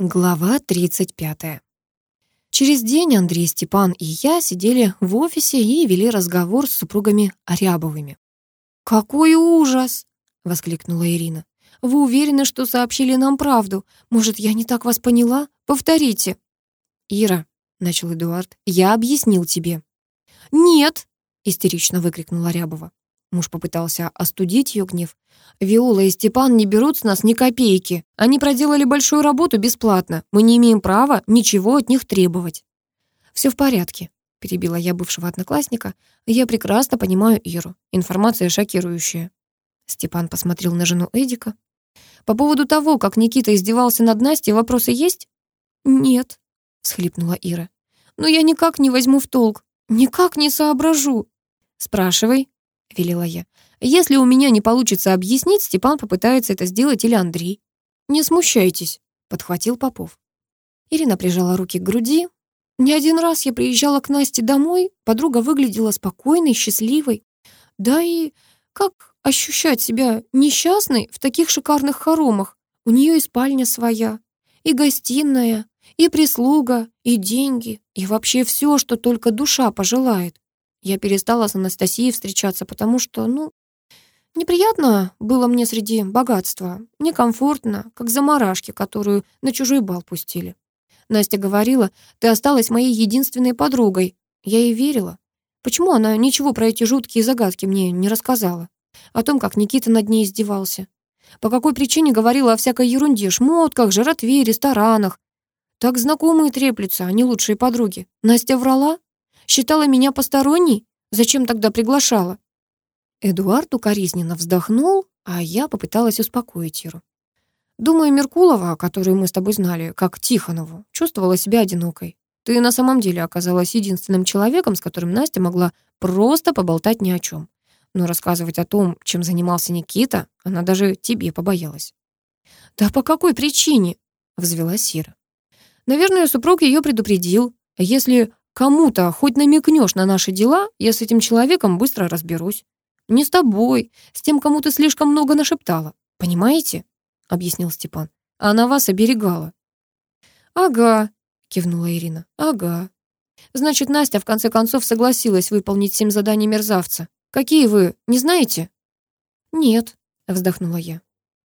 Глава 35. Через день Андрей, Степан и я сидели в офисе и вели разговор с супругами Арябовыми. «Какой ужас!» — воскликнула Ирина. «Вы уверены, что сообщили нам правду? Может, я не так вас поняла? Повторите!» «Ира», — начал Эдуард, — «я объяснил тебе». «Нет!» — истерично выкрикнула Рябова. Муж попытался остудить ее гнев. «Виола и Степан не берут с нас ни копейки. Они проделали большую работу бесплатно. Мы не имеем права ничего от них требовать». «Все в порядке», — перебила я бывшего одноклассника. «Я прекрасно понимаю Иру. Информация шокирующая». Степан посмотрел на жену Эдика. «По поводу того, как Никита издевался над Настей, вопросы есть?» «Нет», — схлипнула Ира. «Но я никак не возьму в толк. Никак не соображу». «Спрашивай», — велела я. «Если у меня не получится объяснить, Степан попытается это сделать или Андрей». «Не смущайтесь», — подхватил Попов. Ирина прижала руки к груди. «Не один раз я приезжала к Насте домой, подруга выглядела спокойной, счастливой. Да и как ощущать себя несчастной в таких шикарных хоромах? У нее и спальня своя, и гостиная, и прислуга, и деньги, и вообще все, что только душа пожелает. Я перестала с Анастасией встречаться, потому что, ну, неприятно было мне среди богатства, некомфортно, как заморашки, которую на чужой бал пустили. Настя говорила, ты осталась моей единственной подругой. Я ей верила. Почему она ничего про эти жуткие загадки мне не рассказала? О том, как Никита над ней издевался. По какой причине говорила о всякой ерунде, шмотках, жратве, ресторанах. Так знакомые треплются, а они лучшие подруги. Настя врала? Считала меня посторонней? Зачем тогда приглашала?» Эдуард укоризненно вздохнул, а я попыталась успокоить Иру. «Думаю, Меркулова, которую мы с тобой знали, как Тихонову, чувствовала себя одинокой. Ты на самом деле оказалась единственным человеком, с которым Настя могла просто поболтать ни о чем. Но рассказывать о том, чем занимался Никита, она даже тебе побоялась». «Да по какой причине?» — взвелась Сира. «Наверное, супруг ее предупредил. Если Кому-то хоть намекнешь на наши дела, я с этим человеком быстро разберусь. Не с тобой, с тем, кому ты слишком много нашептала. Понимаете? Объяснил Степан. Она вас оберегала. Ага, кивнула Ирина. Ага. Значит, Настя в конце концов согласилась выполнить семь заданий мерзавца. Какие вы, не знаете? Нет, вздохнула я.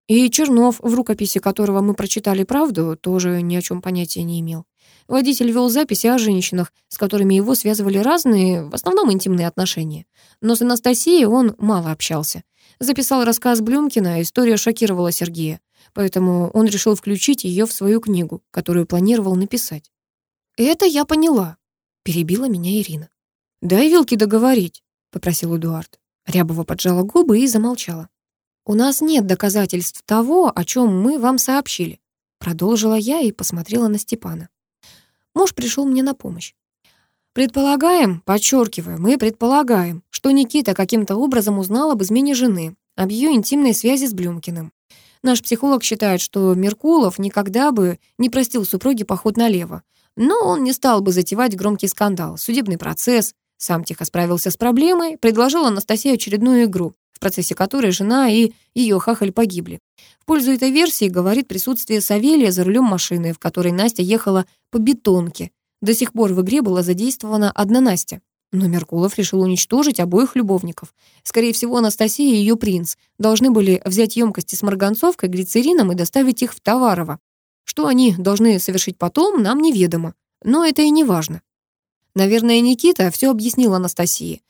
И Чернов, в рукописи которого мы прочитали правду, тоже ни о чем понятия не имел. Водитель вел записи о женщинах, с которыми его связывали разные, в основном интимные отношения. Но с Анастасией он мало общался. Записал рассказ Блюмкина, история шокировала Сергея. Поэтому он решил включить ее в свою книгу, которую планировал написать. «Это я поняла», — перебила меня Ирина. «Дай Вилке договорить», — попросил Эдуард. Рябова поджала губы и замолчала. «У нас нет доказательств того, о чем мы вам сообщили», продолжила я и посмотрела на Степана. Муж пришел мне на помощь. Предполагаем, подчеркиваю, мы предполагаем, что Никита каким-то образом узнал об измене жены, об ее интимной связи с Блюмкиным. Наш психолог считает, что Меркулов никогда бы не простил супруге поход налево, но он не стал бы затевать громкий скандал, судебный процесс. Сам тихо справился с проблемой, предложил Анастасии очередную игру в процессе которой жена и ее хахаль погибли. В пользу этой версии говорит присутствие Савелия за рулем машины, в которой Настя ехала по бетонке. До сих пор в игре была задействована одна Настя. Но Меркулов решил уничтожить обоих любовников. Скорее всего, Анастасия и ее принц должны были взять емкости с марганцовкой, глицерином и доставить их в Товарово. Что они должны совершить потом, нам неведомо. Но это и не важно. Наверное, Никита все объяснил Анастасии.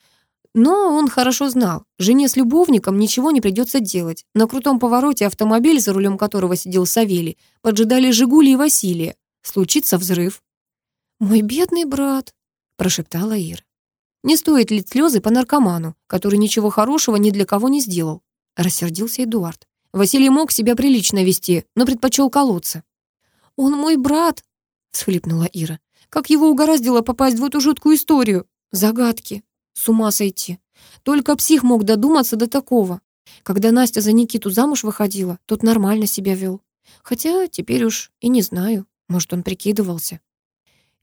Но он хорошо знал, жене с любовником ничего не придется делать. На крутом повороте автомобиль, за рулем которого сидел Савелий, поджидали «Жигули» и Василия. Случится взрыв. «Мой бедный брат», — прошептала Ира. «Не стоит лить слезы по наркоману, который ничего хорошего ни для кого не сделал», — рассердился Эдуард. Василий мог себя прилично вести, но предпочел колоться. «Он мой брат», — всхлипнула Ира. «Как его угораздило попасть в эту жуткую историю? Загадки». С ума сойти. Только псих мог додуматься до такого. Когда Настя за Никиту замуж выходила, тот нормально себя вел. Хотя теперь уж и не знаю, может, он прикидывался.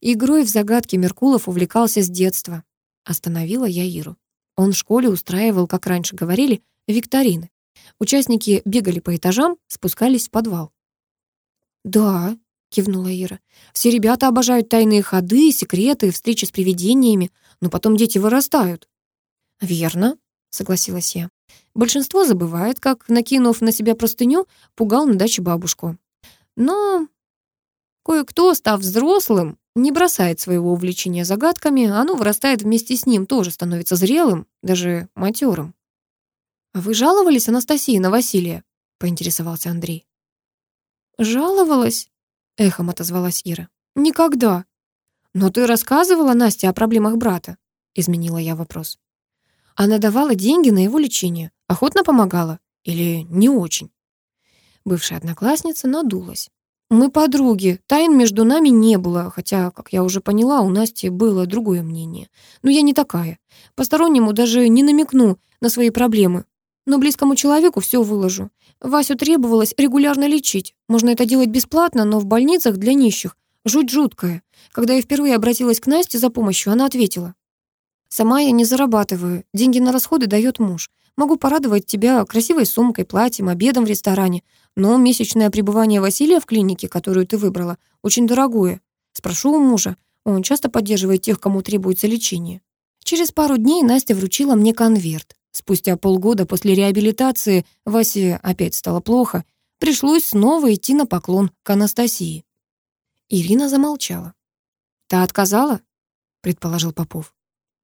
Игрой в загадки Меркулов увлекался с детства. Остановила я Иру. Он в школе устраивал, как раньше говорили, викторины. Участники бегали по этажам, спускались в подвал. «Да», кивнула Ира. «Все ребята обожают тайные ходы, секреты, встречи с привидениями, но потом дети вырастают». «Верно», — согласилась я. Большинство забывает, как, накинув на себя простыню, пугал на даче бабушку. Но кое-кто, став взрослым, не бросает своего увлечения загадками, оно вырастает вместе с ним, тоже становится зрелым, даже матерым. «А вы жаловались, Анастасии на Василия?» — поинтересовался Андрей. «Жаловалась?» — эхом отозвалась Ира. «Никогда». «Но ты рассказывала Насте о проблемах брата?» — изменила я вопрос. «Она давала деньги на его лечение, охотно помогала? Или не очень?» Бывшая одноклассница надулась. «Мы подруги, тайн между нами не было, хотя, как я уже поняла, у Насти было другое мнение. Но я не такая. Постороннему даже не намекну на свои проблемы, но близкому человеку все выложу. Васю требовалось регулярно лечить. Можно это делать бесплатно, но в больницах для нищих. Жуть жуткая. Когда я впервые обратилась к Насте за помощью, она ответила. «Сама я не зарабатываю. Деньги на расходы дает муж. Могу порадовать тебя красивой сумкой, платьем, обедом в ресторане. Но месячное пребывание Василия в клинике, которую ты выбрала, очень дорогое. Спрошу у мужа. Он часто поддерживает тех, кому требуется лечение». Через пару дней Настя вручила мне конверт. Спустя полгода после реабилитации Васе опять стало плохо. Пришлось снова идти на поклон к Анастасии. Ирина замолчала. «Та отказала?» — предположил Попов.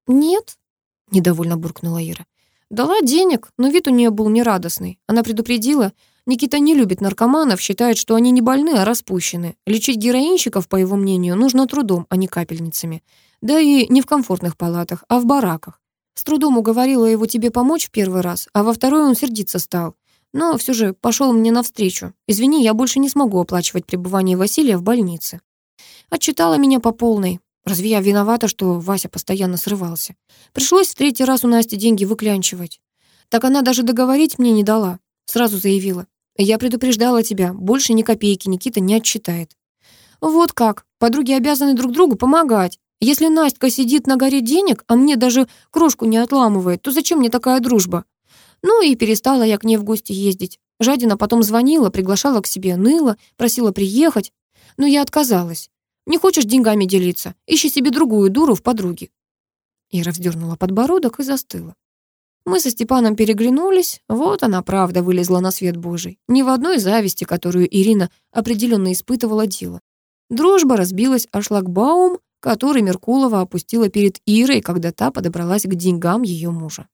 «Нет», — недовольно буркнула Ира. «Дала денег, но вид у нее был нерадостный. Она предупредила, Никита не любит наркоманов, считает, что они не больны, а распущены. Лечить героинщиков, по его мнению, нужно трудом, а не капельницами. Да и не в комфортных палатах, а в бараках. С трудом уговорила его тебе помочь в первый раз, а во второй он сердиться стал. Но все же пошел мне навстречу. Извини, я больше не смогу оплачивать пребывание Василия в больнице. Отчитала меня по полной. Разве я виновата, что Вася постоянно срывался? Пришлось в третий раз у Насти деньги выклянчивать. Так она даже договорить мне не дала. Сразу заявила. Я предупреждала тебя, больше ни копейки Никита не отчитает. Вот как. Подруги обязаны друг другу помогать. Если Настя сидит на горе денег, а мне даже крошку не отламывает, то зачем мне такая дружба? Ну и перестала я к ней в гости ездить. Жадина потом звонила, приглашала к себе, ныла, просила приехать. Но я отказалась. Не хочешь деньгами делиться? Ищи себе другую дуру в подруге. Ира вздернула подбородок и застыла. Мы со Степаном переглянулись. Вот она, правда, вылезла на свет Божий. Ни в одной зависти, которую Ирина определенно испытывала, дело. Дружба разбилась о шлагбаум, который Меркулова опустила перед Ирой, когда та подобралась к деньгам ее мужа.